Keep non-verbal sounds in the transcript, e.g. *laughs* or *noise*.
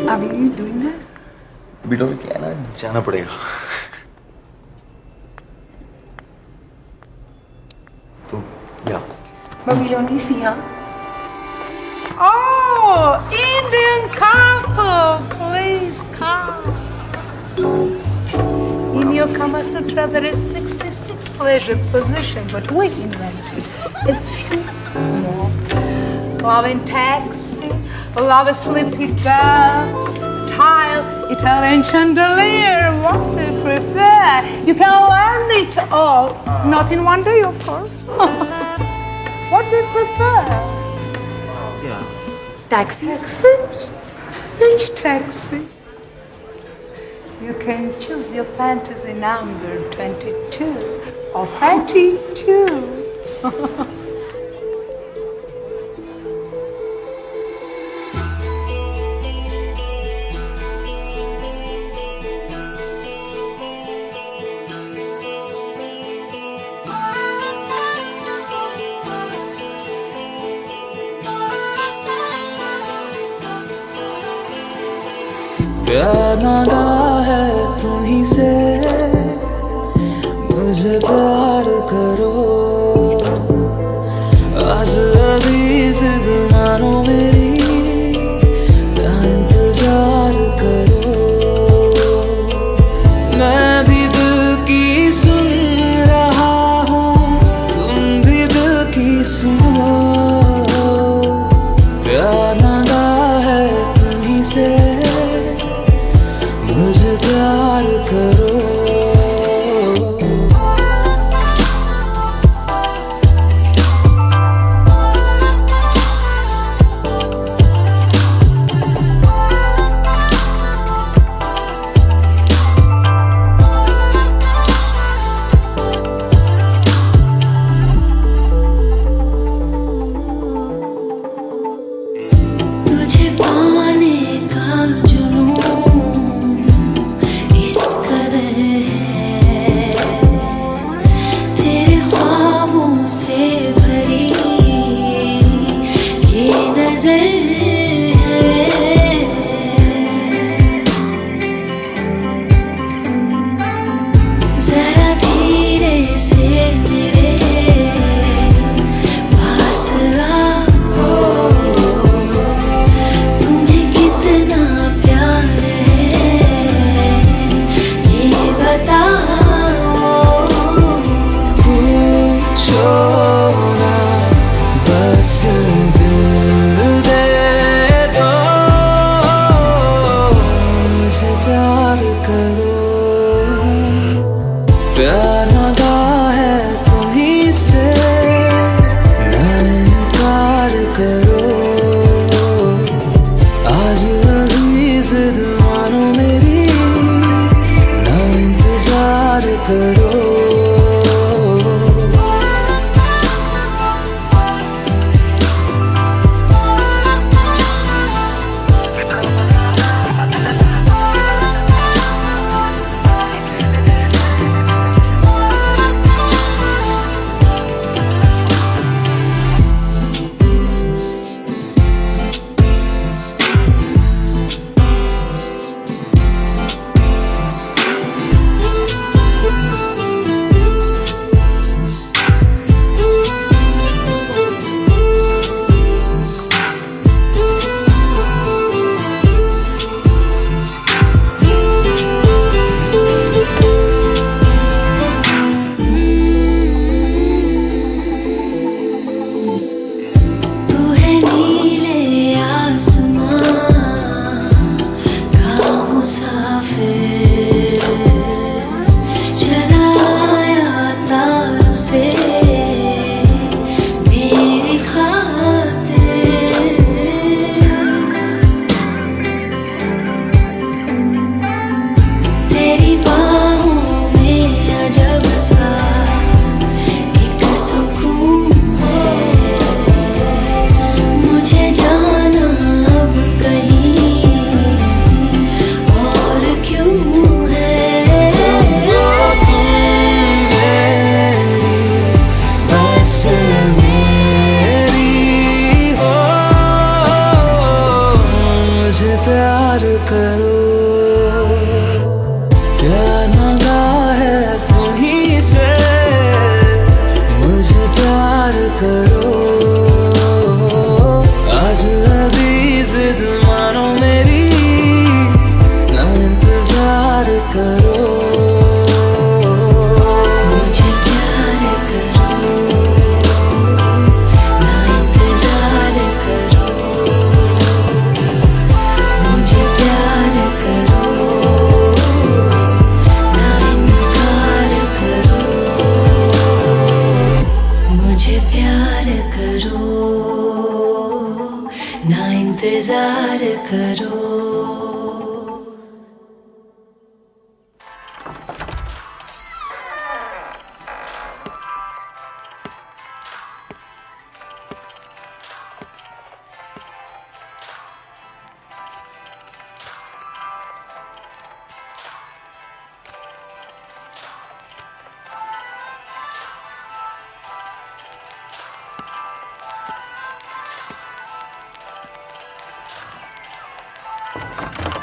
Are you doing this? BDO में क्या है ना जाना पड़ेगा तो या But we only see her. Oh, Indian couple, please come. In your Kama Sutra, there is 66 pleasure position, but we invented a few more. Love in taxi, love a sleepy girl, tile, Italian chandelier, what do you prefer? You can learn it all, not in one day, of course. *laughs* what do you prefer? या Taxi? Taxi? Which taxi? You can choose your fantasy number 22 or 32. *laughs* प्यार नाडा है तुम्ही से। मुझे प्यार करो। आज अभी जिद मेरी क्या इंतज़ार करो। मैं भी दिल की सुन रहा हूँ, तुम भी दिल की सुनो। प्यार नाडा है तुम्ही से। करो प्यार करो। मुझे प्यार करो ना इंतज़ार करो। हाँ